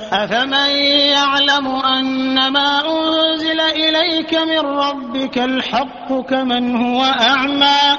أفمن يعلم أن ما أنزل إليك من ربك الحق كمن هو أعمى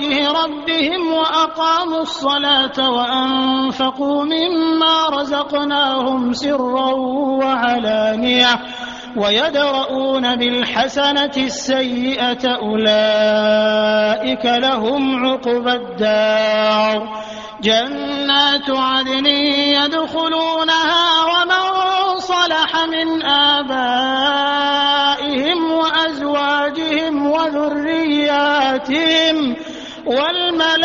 وجه ربهم وأقاموا الصلاة وأنفقوا مما رزقناهم سرا وعلانية ويدرؤون بالحسنة السيئة أولئك لهم عقبى الدار جنات عدن يدخلونها ومن صلح من آبائهم وأزواجهم وذرياتهم والملائكة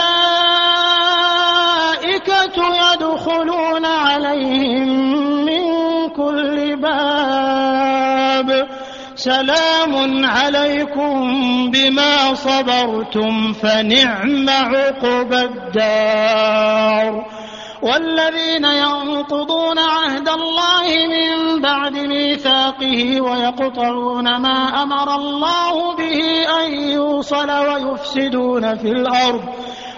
يدخلون عليهم من كل باب. سلام عليكم بما صبرتم فنعم عقبى الدار. والذين ينقضون عهد الله من بعد ميثاقه ويقطعون ما أمر الله به أن يوصل ويفسدون في الأرض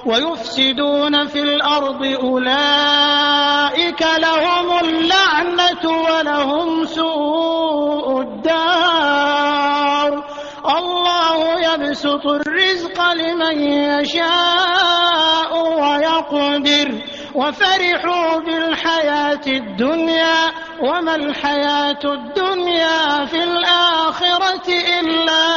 ويفسدون في الأرض أولئك لهم اللعنة ولهم سوء الدار. الله يبسط الرزق لمن يشاء ويقدر. وفرحوا بالحياة الدنيا وما الحياة الدنيا في الآخرة إلا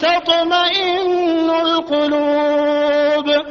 تطمئن القلوب.